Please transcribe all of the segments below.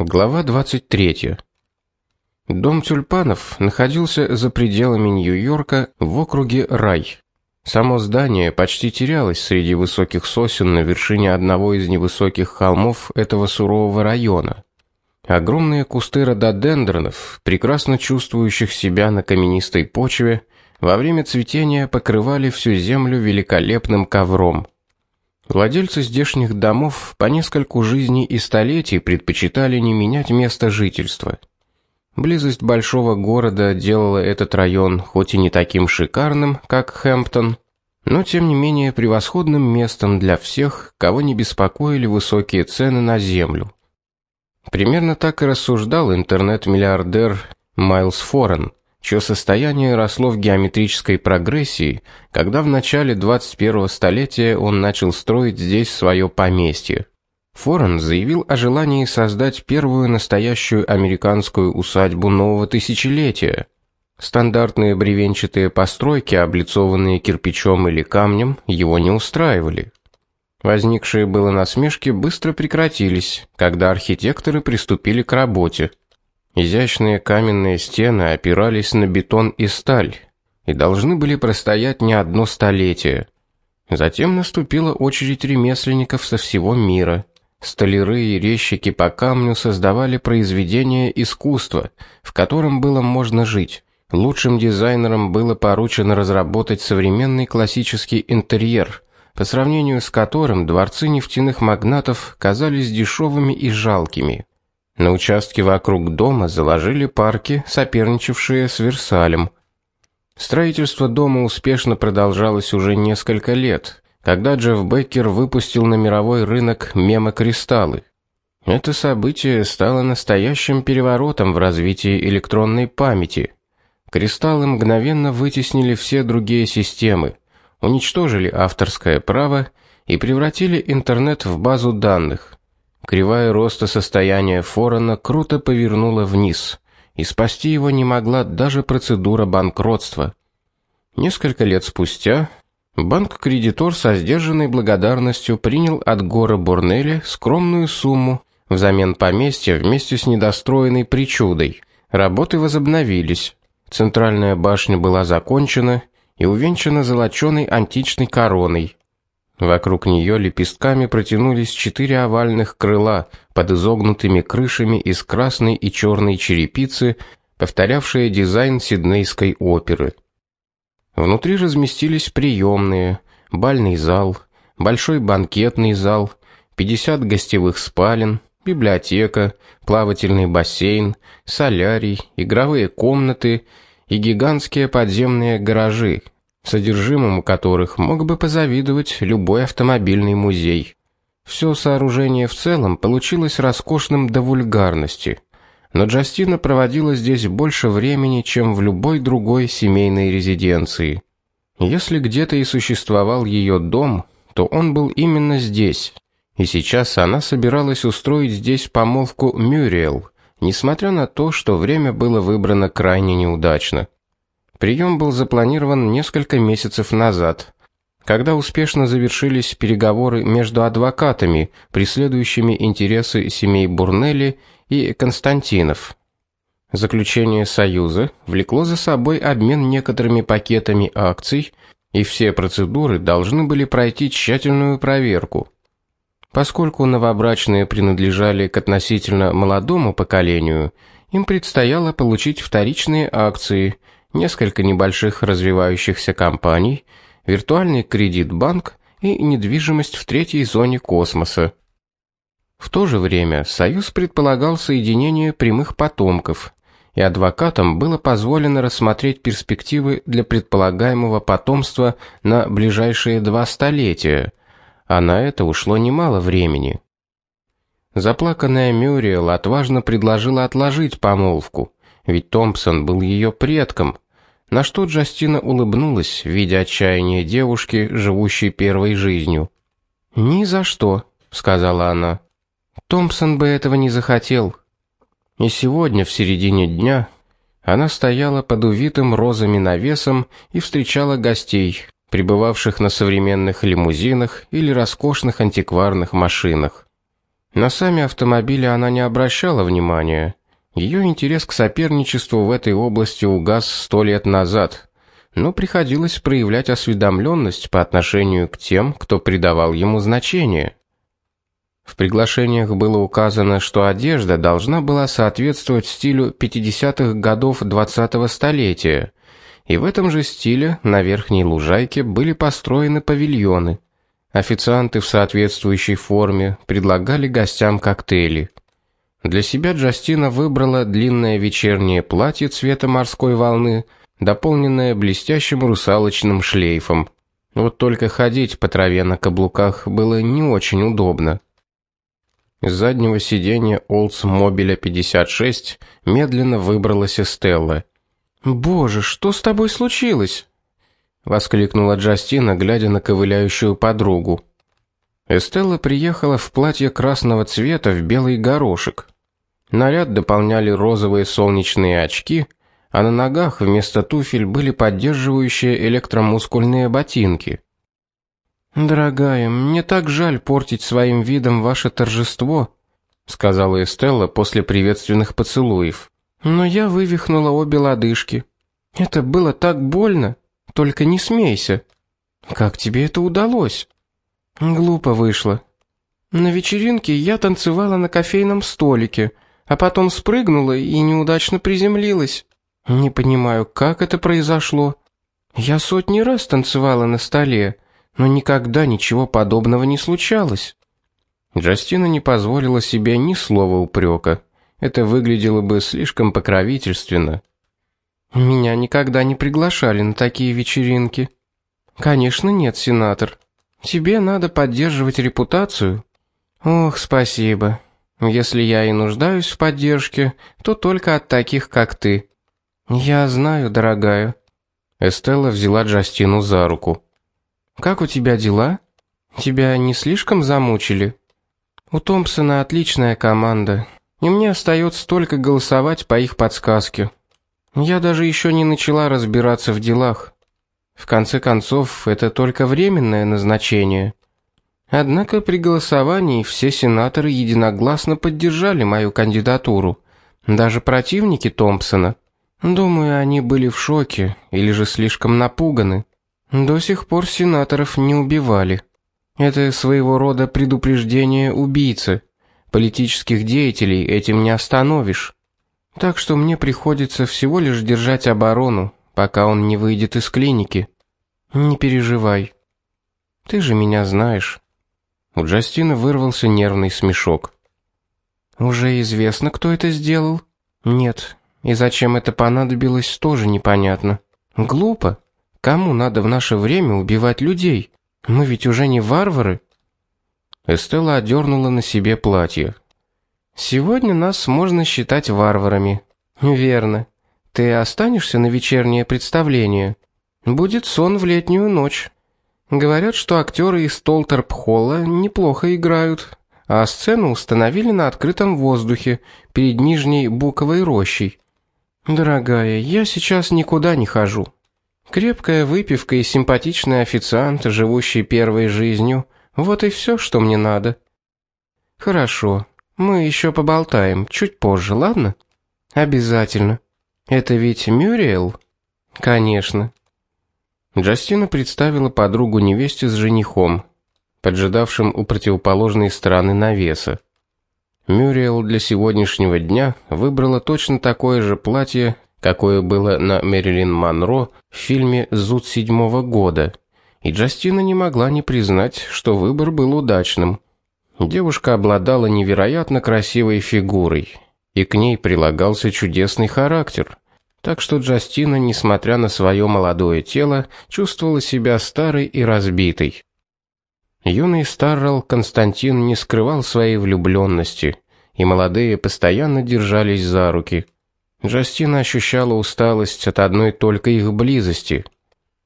Глава 23. Дом тюльпанов находился за пределами Нью-Йорка в округе Рай. Само здание почти терялось среди высоких сосен на вершине одного из невысоких холмов этого сурового района. Огромные кусты рододендронов, прекрасно чувствующих себя на каменистой почве, во время цветения покрывали всю землю великолепным ковром. Владельцы здешних домов по нескольку жизней и столетий предпочитали не менять место жительства. Близость большого города делала этот район хоть и не таким шикарным, как Хэмптон, но тем не менее превосходным местом для всех, кого не беспокоили высокие цены на землю. Примерно так и рассуждал интернет-миллиардер Майлз Форен, чье состояние росло в геометрической прогрессии, когда в начале 21-го столетия он начал строить здесь свое поместье. Форен заявил о желании создать первую настоящую американскую усадьбу нового тысячелетия. Стандартные бревенчатые постройки, облицованные кирпичом или камнем, его не устраивали. Возникшие было насмешки быстро прекратились, когда архитекторы приступили к работе. Изящные каменные стены опирались на бетон и сталь и должны были простоять не одно столетие. Затем наступила очередь ремесленников со всего мира. Столяры и резчики по камню создавали произведения искусства, в котором было можно жить. Лучшим дизайнерам было поручено разработать современный классический интерьер, по сравнению с которым дворцы нефтяных магнатов казались дешевыми и жалкими. На участке вокруг дома заложили парки, соперничавшие с Версалем. Строительство дома успешно продолжалось уже несколько лет, когда Джефф Беккер выпустил на мировой рынок мемокристаллы. Это событие стало настоящим переворотом в развитии электронной памяти. Кристаллы мгновенно вытеснили все другие системы, уничтожили авторское право и превратили интернет в базу данных. Кривая роста состояния Форена круто повернула вниз, и спасти его не могла даже процедура банкротства. Несколько лет спустя банк-кредитор со сдержанной благодарностью принял от Гора Бурнелли скромную сумму взамен поместья вместе с недостроенной причудой. Работы возобновились. Центральная башня была закончена и увенчана золоченой античной короной. Вокруг нее лепестками протянулись четыре овальных крыла под изогнутыми крышами из красной и черной черепицы, повторявшие дизайн Сиднейской оперы. Внутри разместились приемные, бальный зал, большой банкетный зал, 50 гостевых спален, библиотека, плавательный бассейн, солярий, игровые комнаты и гигантские подземные гаражи, содержимому которых мог бы позавидовать любой автомобильный музей. Все сооружение в целом получилось роскошным до вульгарности, но Джастина проводила здесь больше времени, чем в любой другой семейной резиденции. Если где-то и существовал ее дом, то он был именно здесь. И сейчас она собиралась устроить здесь помолвку Мюриэл, несмотря на то, что время было выбрано крайне неудачно. Прием был запланирован несколько месяцев назад, когда успешно завершились переговоры между адвокатами, преследующими интересы семей Бурнелли и Константинов. Заключение союза влекло за собой обмен некоторыми пакетами акций, и все процедуры должны были пройти тщательную проверку. Поскольку новобрачные принадлежали к относительно молодому поколению, им предстояло получить вторичные акции – несколько небольших развивающихся компаний, виртуальный кредит-банк и недвижимость в третьей зоне космоса. В то же время союз предполагал соединение прямых потомков, и адвокатам было позволено рассмотреть перспективы для предполагаемого потомства на ближайшие два столетия, а на это ушло немало времени. Заплаканная Мюриэл отважно предложила отложить помолвку, ведь Томпсон был ее предком. На что Джастина улыбнулась, видя отчаяние девушки, живущей первой жизнью. "Ни за что", сказала она. "Томпсон бы этого не захотел". И сегодня в середине дня она стояла под увитым розами навесом и встречала гостей, прибывавших на современных лимузинах или роскошных антикварных машинах. На сами автомобили она не обращала внимания. Ее интерес к соперничеству в этой области угас сто лет назад, но приходилось проявлять осведомленность по отношению к тем, кто придавал ему значение. В приглашениях было указано, что одежда должна была соответствовать стилю 50-х годов 20-го столетия, и в этом же стиле на верхней лужайке были построены павильоны. Официанты в соответствующей форме предлагали гостям коктейли. Для себя Джастина выбрала длинное вечернее платье цвета морской волны, дополненное блестящим русалочным шлейфом. Вот только ходить по траве на каблуках было не очень удобно. Из заднего сиденья Oldsmobile 56 медленно выбралась Эстелла. "Боже, что с тобой случилось?" воскликнула Джастина, глядя на ковыляющую подругу. Эстелла приехала в платье красного цвета в белый горошек. Наряд дополняли розовые солнечные очки, а на ногах вместо туфель были поддерживающие электромускульные ботинки. Дорогая, мне так жаль портить своим видом ваше торжество, сказала Эстелла после приветственных поцелуев. Но я вывихнула обе лодыжки. Это было так больно. Только не смейся. Как тебе это удалось? Глупо вышло. На вечеринке я танцевала на кофейном столике, а потом спрыгнула и неудачно приземлилась. Не понимаю, как это произошло. Я сотни раз танцевала на столе, но никогда ничего подобного не случалось. Джастина не позволила себе ни слова упрека. Это выглядело бы слишком покровительственно. Меня никогда не приглашали на такие вечеринки. Конечно, нет, сенатор. Тебе надо поддерживать репутацию. Ох, спасибо. Если я и нуждаюсь в поддержке, то только от таких, как ты. Я знаю, дорогая. Эстелла взяла Джастину за руку. Как у тебя дела? Тебя не слишком замучили? У Томпсона отличная команда, и мне остается только голосовать по их подсказке. Я даже еще не начала разбираться в делах. В конце концов, это только временное назначение. Однако при голосовании все сенаторы единогласно поддержали мою кандидатуру, даже противники Томпсона. Думаю, они были в шоке или же слишком напуганы. До сих пор сенаторов не убивали. Это своего рода предупреждение убийцы. Политических деятелей этим не остановишь. Так что мне приходится всего лишь держать оборону, пока он не выйдет из клиники. Не переживай. Ты же меня знаешь. У Джастина вырвался нервный смешок. Уже известно, кто это сделал? Нет. И зачем это понадобилось, тоже непонятно. Глупо. Кому надо в наше время убивать людей? Мы ведь уже не варвары. Эстелла одернула на себе платье. Сегодня нас можно считать варварами. Верно. Ты останешься на вечернее представление. Будет сон в летнюю ночь. Говорят, что актеры из Толтерп-холла неплохо играют, а сцену установили на открытом воздухе перед нижней буковой рощей. Дорогая, я сейчас никуда не хожу. Крепкая выпивка и симпатичный официант, живущий первой жизнью вот и все, что мне надо. Хорошо. Мы еще поболтаем чуть позже, ладно? Обязательно. Это ведь Мюриэл? Конечно. Джастина представила подругу невесте с женихом, поджидавшим у противоположной стороны навеса. Мюриэл для сегодняшнего дня выбрала точно такое же платье, какое было на Мэрилин Монро в фильме Зуд седьмого года. И Джастина не могла не признать, что выбор был удачным. Девушка обладала невероятно красивой фигурой, и к ней прилагался чудесный характер. Так что Джастина, несмотря на свое молодое тело, чувствовала себя старой и разбитой. Юный Старрелл Константин не скрывал своей влюбленности, и молодые постоянно держались за руки. Джастина ощущала усталость от одной только их близости.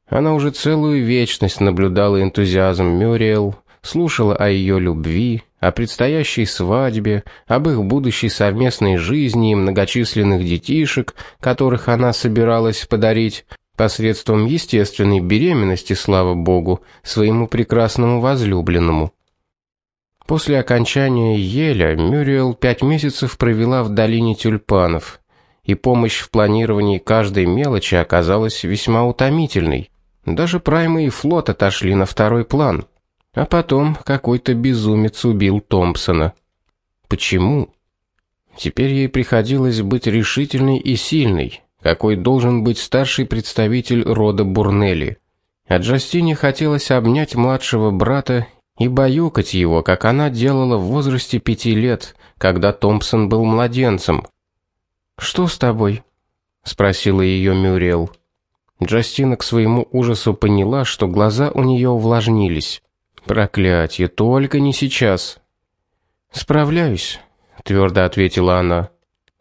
Она уже целую вечность наблюдала энтузиазм Мюриэл, слушала о ее любви, о предстоящей свадьбе, об их будущей совместной жизни и многочисленных детишек, которых она собиралась подарить посредством естественной беременности, слава богу, своему прекрасному возлюбленному. После окончания Еля Мюриэл пять месяцев провела в долине тюльпанов, и помощь в планировании каждой мелочи оказалась весьма утомительной. Даже праймы и флот отошли на второй план. А потом какой-то безумец убил Томпсона. Почему? Теперь ей приходилось быть решительной и сильной, какой должен быть старший представитель рода Бурнелли. А Джастине хотелось обнять младшего брата и баюкать его, как она делала в возрасте пяти лет, когда Томпсон был младенцем. Что с тобой? спросила ее Мюрриел. Джастина к своему ужасу поняла, что глаза у нее увлажнились. Проклятье, только не сейчас. Справляюсь, твердо ответила она.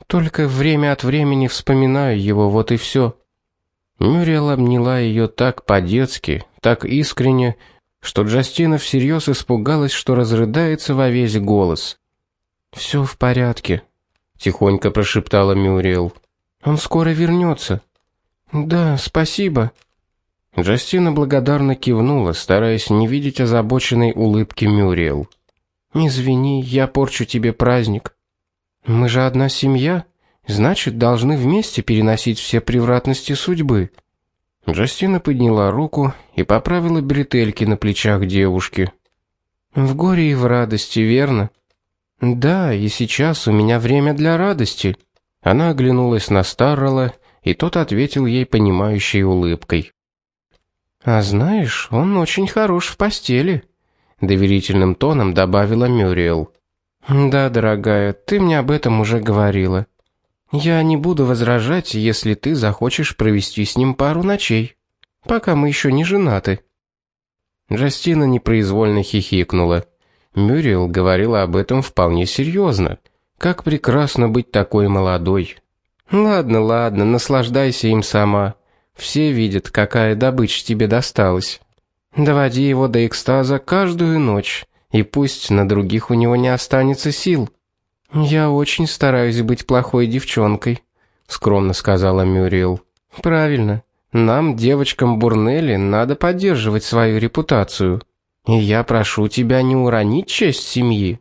Только время от времени вспоминаю его, вот и все. Мюрриел обняла ее так по-детски, так искренне, что Джастина всерьез испугалась, что разрыдается во весь голос. Все в порядке, тихонько прошептала Мюрриел. Он скоро вернется. Да, спасибо. Джастина благодарно кивнула, стараясь не видеть озабоченной улыбки Мюрриел. Извини, я порчу тебе праздник. Мы же одна семья, значит, должны вместе переносить все превратности судьбы. Джастина подняла руку и поправила бретельки на плечах девушки. В горе и в радости, верно? Да, и сейчас у меня время для радости. Она оглянулась на Старрелла, и тот ответил ей понимающей улыбкой. А знаешь, он очень хорош в постели, доверительным тоном добавила Мюриел. Да, дорогая, ты мне об этом уже говорила. Я не буду возражать, если ты захочешь провести с ним пару ночей, пока мы еще не женаты. Джастина непроизвольно хихикнула. Мюриел говорила об этом вполне серьезно. Как прекрасно быть такой молодой. Ладно, ладно, наслаждайся им сама. Все видят, какая добыча тебе досталась. Доводи его до экстаза каждую ночь, и пусть на других у него не останется сил. Я очень стараюсь быть плохой девчонкой, скромно сказала Мюриел. Правильно. Нам, девочкам Бурнелли, надо поддерживать свою репутацию. И я прошу тебя не уронить честь семьи.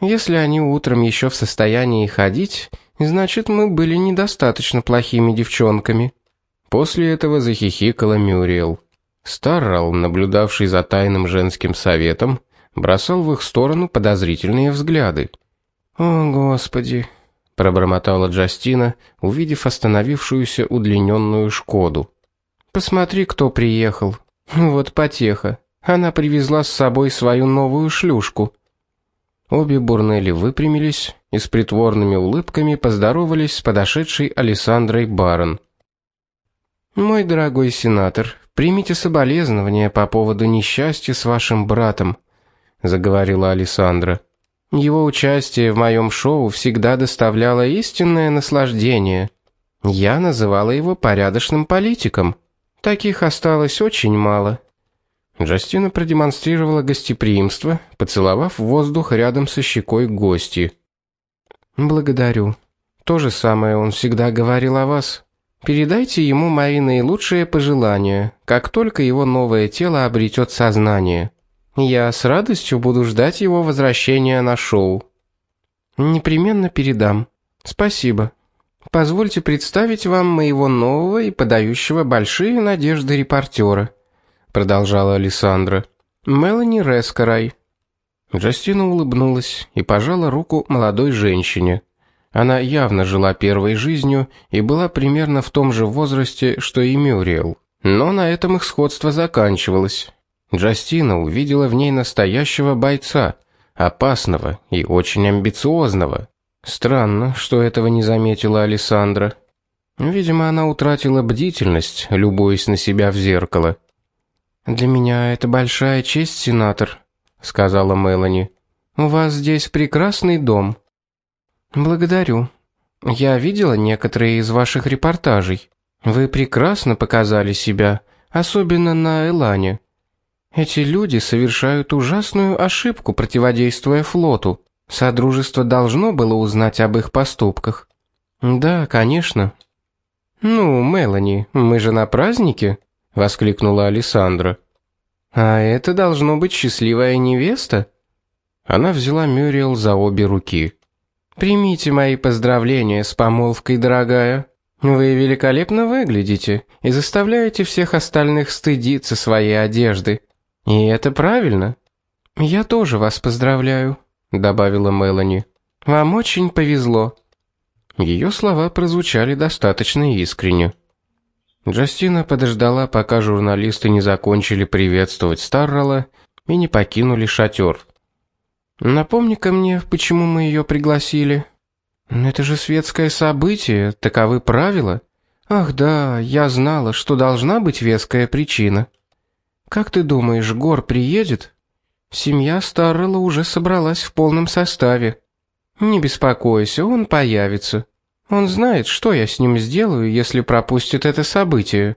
Если они утром еще в состоянии ходить, значит, мы были недостаточно плохими девчонками. После этого захихикала Мюриел. Старрал, наблюдавший за тайным женским советом, бросал в их сторону подозрительные взгляды. «О, Господи!» — пробормотала Джастина, увидев остановившуюся удлиненную «Шкоду». «Посмотри, кто приехал. Вот потеха. Она привезла с собой свою новую шлюшку». Обе Бурнелли выпрямились и с притворными улыбками поздоровались с подошедшей Александрой Барон. «Мой дорогой сенатор, примите соболезнования по поводу несчастья с вашим братом», — заговорила Александра. Его участие в моем шоу всегда доставляло истинное наслаждение. Я называла его порядочным политиком. Таких осталось очень мало. Джастина продемонстрировала гостеприимство, поцеловав воздух рядом со щекой гости. Благодарю. То же самое он всегда говорил о вас. Передайте ему мои наилучшие пожелания, как только его новое тело обретет сознание. Я с радостью буду ждать его возвращения на шоу. Непременно передам. Спасибо. Позвольте представить вам моего нового и подающего большие надежды репортера, продолжала Александра. Мелани Рескарай. Джастина улыбнулась и пожала руку молодой женщине. Она явно жила первой жизнью и была примерно в том же возрасте, что и Мюриел. Но на этом их сходство заканчивалось. Джастина увидела в ней настоящего бойца, опасного и очень амбициозного. Странно, что этого не заметила Александра. Видимо, она утратила бдительность, любуясь на себя в зеркало. Для меня это большая честь, сенатор, сказала Мелани. У вас здесь прекрасный дом. Благодарю. Я видела некоторые из ваших репортажей. Вы прекрасно показали себя, особенно на Элане. Эти люди совершают ужасную ошибку, противодействуя флоту. Содружество должно было узнать об их поступках. Да, конечно. Ну, Мелани, мы же на празднике, воскликнула Александра. А это должно быть счастливая невеста. Она взяла Мюриел за обе руки. Примите мои поздравления с помолвкой, дорогая. Вы великолепно выглядите и заставляете всех остальных стыдиться своей одежды. И это правильно. Я тоже вас поздравляю, добавила Мелани. Вам очень повезло. Ее слова прозвучали достаточно искренне. Джастина подождала, пока журналисты не закончили приветствовать Старрелла и не покинули шатер. Напомни-ка мне, почему мы ее пригласили. Это же светское событие, таковы правила. Ах да, я знала, что должна быть веская причина. Как ты думаешь, Гор приедет? Семья Старрелла уже собралась в полном составе. Не беспокойся, он появится. Он знает, что я с ним сделаю, если пропустит это событие.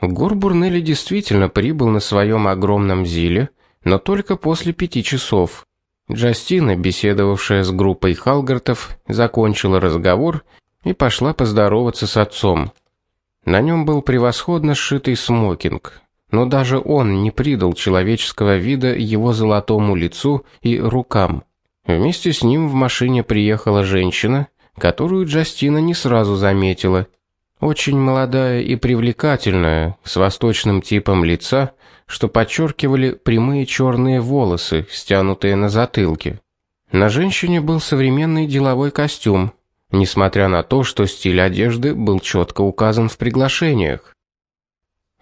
Гор Бурнелли действительно прибыл на своем огромном зиле, но только после пяти часов. Джастина, беседовавшая с группой Халгартов, закончила разговор и пошла поздороваться с отцом. На нем был превосходно сшитый смокинг, но даже он не придал человеческого вида его золотому лицу и рукам. Вместе с ним в машине приехала женщина, которую Джастина не сразу заметила. Очень молодая и привлекательная, с восточным типом лица, что подчеркивали прямые черные волосы, стянутые на затылке. На женщине был современный деловой костюм, несмотря на то, что стиль одежды был четко указан в приглашениях.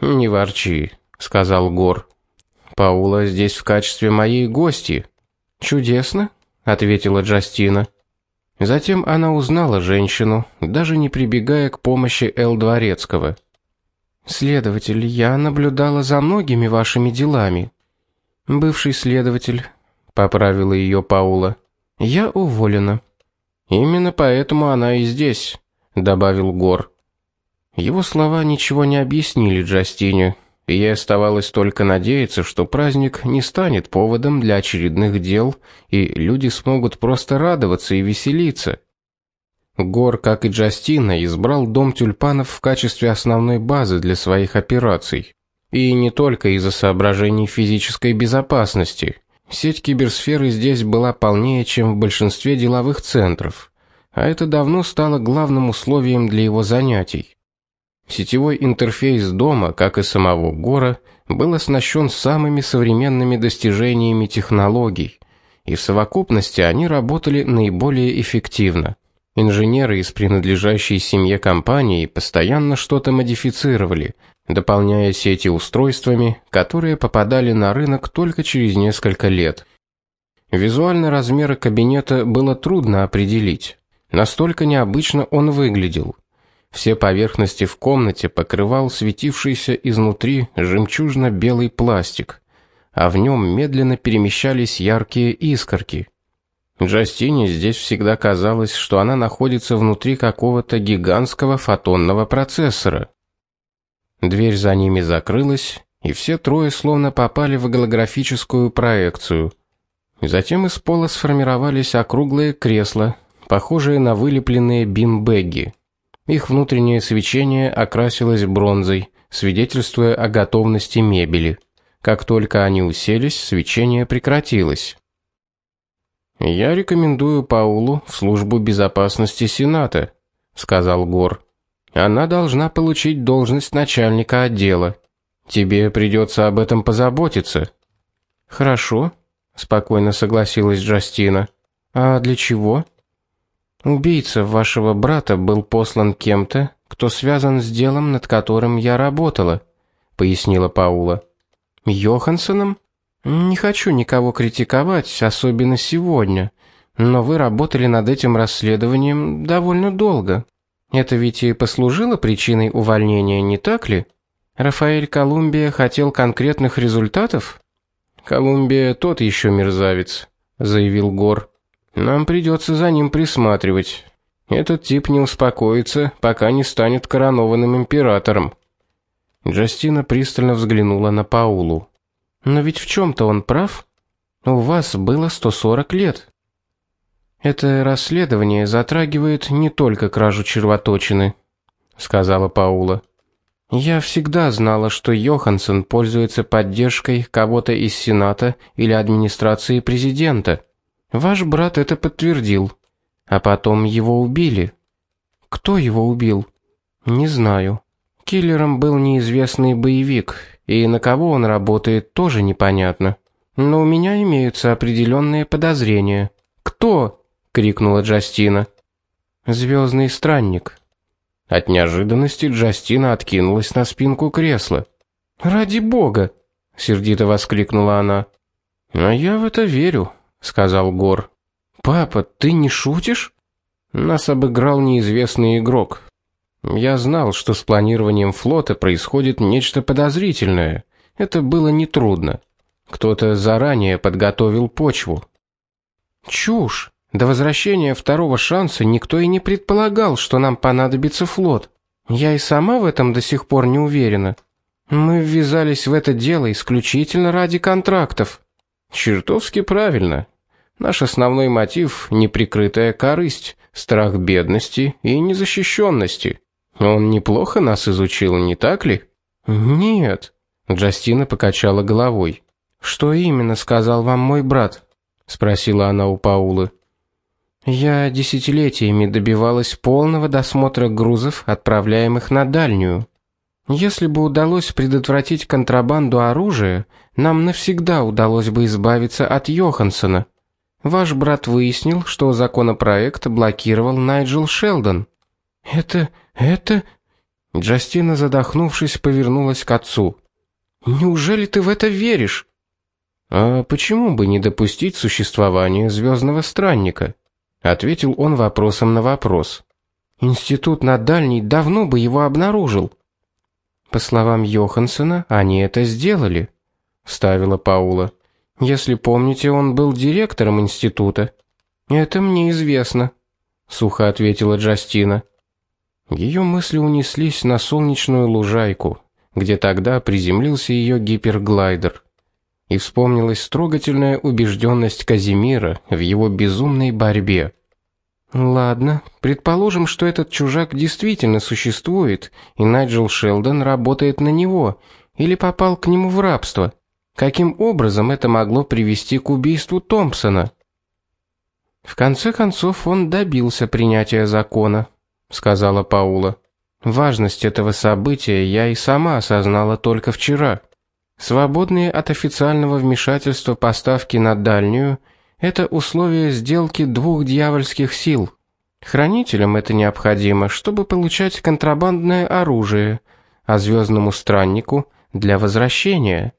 "Не ворчи", сказал Гор. "Паула здесь в качестве моей гости". "Чудесно", ответила Джастина. Затем она узнала женщину, даже не прибегая к помощи Эл Дворецкого. Следователь, я наблюдала за многими вашими делами. Бывший следователь, поправила ее Паула. Я уволена. Именно поэтому она и здесь, добавил Гор. Его слова ничего не объяснили Джастине, и ей оставалось только надеяться, что праздник не станет поводом для очередных дел, и люди смогут просто радоваться и веселиться. Гор, как и Джастина, избрал дом тюльпанов в качестве основной базы для своих операций. И не только из-за соображений физической безопасности. Сеть киберсферы здесь была полнее, чем в большинстве деловых центров, а это давно стало главным условием для его занятий. Сетевой интерфейс дома, как и самого Гора, был оснащен самыми современными достижениями технологий, и в совокупности они работали наиболее эффективно. Инженеры из принадлежащей семье компании постоянно что-то модифицировали, дополняя сети устройствами, которые попадали на рынок только через несколько лет. Визуально размеры кабинета было трудно определить. Настолько необычно он выглядел. Все поверхности в комнате покрывал светившийся изнутри жемчужно-белый пластик, а в нем медленно перемещались яркие искорки. Джастине здесь всегда казалось, что она находится внутри какого-то гигантского фотонного процессора. Дверь за ними закрылась, и все трое словно попали в голографическую проекцию. Затем из пола сформировались округлые кресла, похожие на вылепленные бинбеги. Их внутреннее свечение окрасилось бронзой, свидетельствуя о готовности мебели. Как только они уселись, свечение прекратилось. Я рекомендую Паулу в службу безопасности Сената, сказал Гор. Она должна получить должность начальника отдела. Тебе придется об этом позаботиться. Хорошо, спокойно согласилась Джастина. А для чего? Убийца вашего брата был послан кем-то, кто связан с делом, над которым я работала, пояснила Паула. Йохансеном? Не хочу никого критиковать, особенно сегодня, но вы работали над этим расследованием довольно долго. Это ведь и послужило причиной увольнения, не так ли? Рафаэль Колумбия хотел конкретных результатов? Колумбия тот еще мерзавец, заявил Гор. Нам придется за ним присматривать. Этот тип не успокоится, пока не станет коронованным императором. Джастина пристально взглянула на Паулу. Но ведь в чем то он прав. У вас было 140 лет. Это расследование затрагивает не только кражу червоточины, сказала Паула. Я всегда знала, что Йоханссон пользуется поддержкой кого-то из Сената или администрации президента. Ваш брат это подтвердил. А потом его убили. Кто его убил? Не знаю. Киллером был неизвестный боевик, и на кого он работает, тоже непонятно. Но у меня имеются определенные подозрения. Кто? крикнула Джастина. Звездный странник. От неожиданности Джастина откинулась на спинку кресла. "Ради бога", сердито воскликнула она. "А я в это верю", сказал Гор. "Папа, ты не шутишь?" Нас обыграл неизвестный игрок. Я знал, что с планированием флота происходит нечто подозрительное. Это было не трудно. Кто-то заранее подготовил почву. Чушь. До возвращения второго шанса никто и не предполагал, что нам понадобится флот. Я и сама в этом до сих пор не уверена. Мы ввязались в это дело исключительно ради контрактов. Чертовски правильно. Наш основной мотив неприкрытая корысть, страх бедности и незащищенности. Он неплохо нас изучил, не так ли? Нет, Джастина покачала головой. Что именно сказал вам мой брат? спросила она у Паулы. Я десятилетиями добивалась полного досмотра грузов, отправляемых на дальнюю. Если бы удалось предотвратить контрабанду оружия, нам навсегда удалось бы избавиться от Йохансона. Ваш брат выяснил, что законопроект блокировал Найджел Шелдон. Это это Джастина, задохнувшись, повернулась к отцу. Неужели ты в это веришь? А почему бы не допустить существования звездного странника? ответил он вопросом на вопрос. Институт на дальней давно бы его обнаружил. По словам Йохансена, они это сделали, вставила Паула. Если помните, он был директором института. Это мне известно, сухо ответила Джастина. Ее мысли унеслись на солнечную лужайку, где тогда приземлился ее гиперглайдер и вспомнилась трогательная убежденность Казимира в его безумной борьбе. Ладно, предположим, что этот чужак действительно существует, и Найджел Шелдон работает на него или попал к нему в рабство. Каким образом это могло привести к убийству Томпсона? В конце концов он добился принятия закона, сказала Паула. Важность этого события я и сама осознала только вчера. Свободные от официального вмешательства поставки на дальнюю это условие сделки двух дьявольских сил. Хранителям это необходимо, чтобы получать контрабандное оружие, а звездному страннику для возвращения.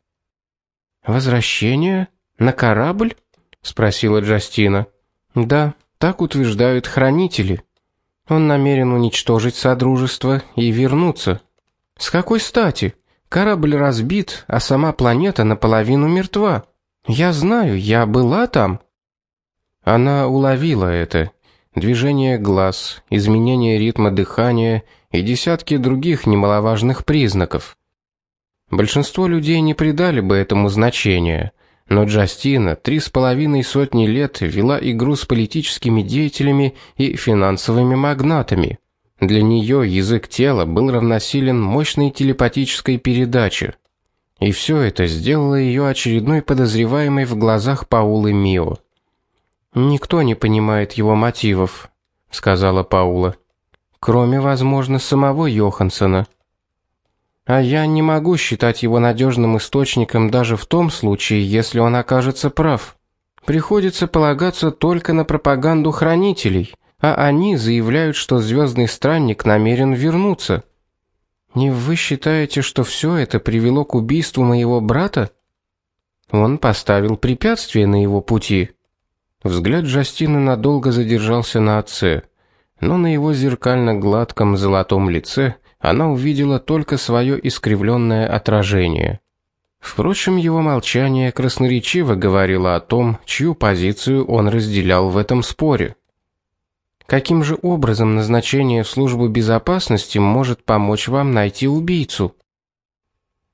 Возвращение на корабль? спросила Джастина. Да, так утверждают хранители. Он намерен уничтожить содружество и вернуться. С какой стати? Корабль разбит, а сама планета наполовину мертва. Я знаю, я была там. Она уловила это. Движение глаз, изменение ритма дыхания и десятки других немаловажных признаков. Большинство людей не придали бы этому значения, но Джастина три с половиной сотни лет вела игру с политическими деятелями и финансовыми магнатами. Для нее язык тела был равносилен мощной телепатической передаче. И все это сделало ее очередной подозреваемой в глазах Паулы Мио. Никто не понимает его мотивов, сказала Паула. Кроме, возможно, самого Йохансена. А я не могу считать его надежным источником даже в том случае, если он окажется прав. Приходится полагаться только на пропаганду хранителей а они заявляют, что звездный странник намерен вернуться. Не вы считаете, что все это привело к убийству моего брата? Он поставил препятствие на его пути. Взгляд Джастины надолго задержался на отце, но на его зеркально-гладком золотом лице она увидела только свое искривленное отражение. Впрочем, его молчание красноречиво говорило о том, чью позицию он разделял в этом споре. Каким же образом назначение в службу безопасности может помочь вам найти убийцу?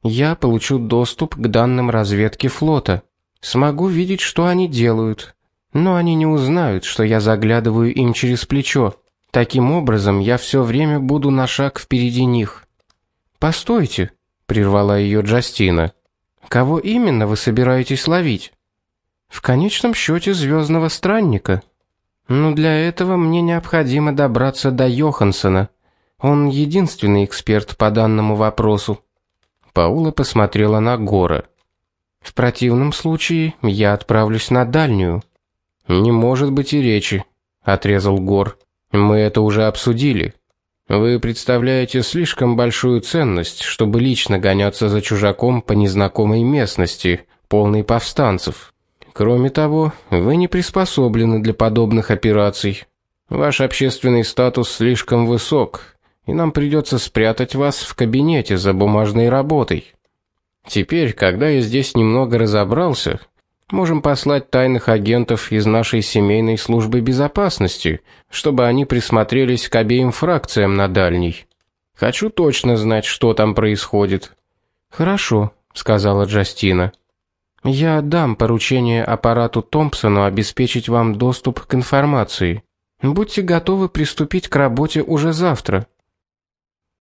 Я получу доступ к данным разведки флота. Смогу видеть, что они делают, но они не узнают, что я заглядываю им через плечо. Таким образом, я все время буду на шаг впереди них. Постойте, прервала ее Джастина. Кого именно вы собираетесь ловить? В конечном счете звездного странника. Но для этого мне необходимо добраться до Йохансона. Он единственный эксперт по данному вопросу. Паула посмотрела на Гора. В противном случае я отправлюсь на дальнюю. Не может быть и речи, отрезал Гор. Мы это уже обсудили. Вы представляете слишком большую ценность, чтобы лично гоняться за чужаком по незнакомой местности, полной повстанцев. Кроме того, вы не приспособлены для подобных операций. Ваш общественный статус слишком высок, и нам придется спрятать вас в кабинете за бумажной работой. Теперь, когда я здесь немного разобрался, Можем послать тайных агентов из нашей семейной службы безопасности, чтобы они присмотрелись к обеим фракциям на дальней. Хочу точно знать, что там происходит. Хорошо, сказала Джастина. Я дам поручение аппарату Томпсону обеспечить вам доступ к информации. Будьте готовы приступить к работе уже завтра.